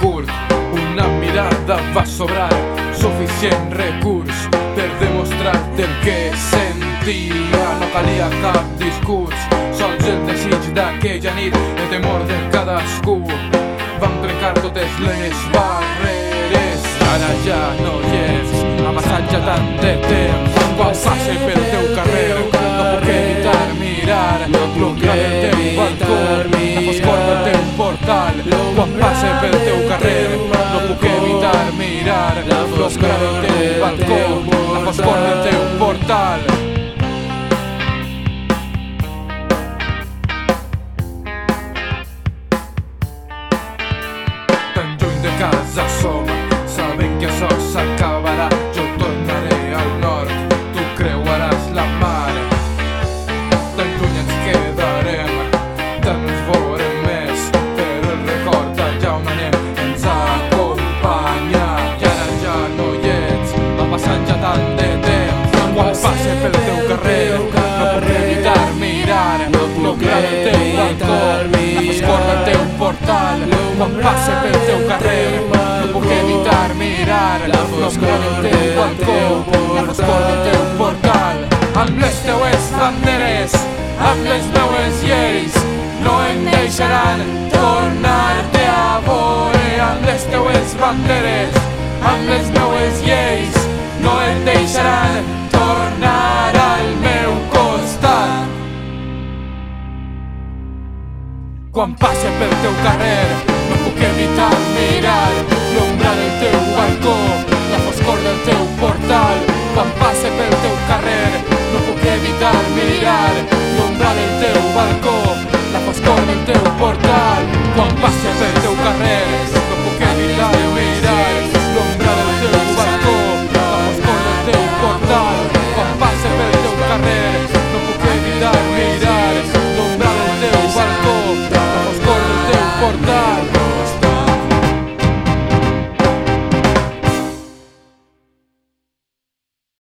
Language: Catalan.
curt, una mirada va sobrar, suficient recurs per demostrar-te el que sentia. No calia cap discurs, sols el desig d'aquella nit, el temor de cadascú. Vam trencar totes les barreres, ara ja no hi ets, ha passat ja tant de temps. Mirar, l'ombra del teu balcó, la foscor del teu portal. Tan lluny de casa som, no cal el teu balcó, la foscor del teu portal. Quan passe pel teu carrer, no puc evitar mirar, no cal el teu balcó, la foscor del teu portal. Amb les teues banderes, amb les meues lleis, no em deixaran tornar-te a veure. Amb les teues banderes, amb les meues lleis, no em deixaran Quan passe pel teu carrer, no puc evitar mirar l'ombra del teu balcó, la foscor del teu portal. Quan passe pel teu carrer, no puc evitar mirar l'ombra del teu balcó, la foscor del teu portal. Quan passe pel teu carrer,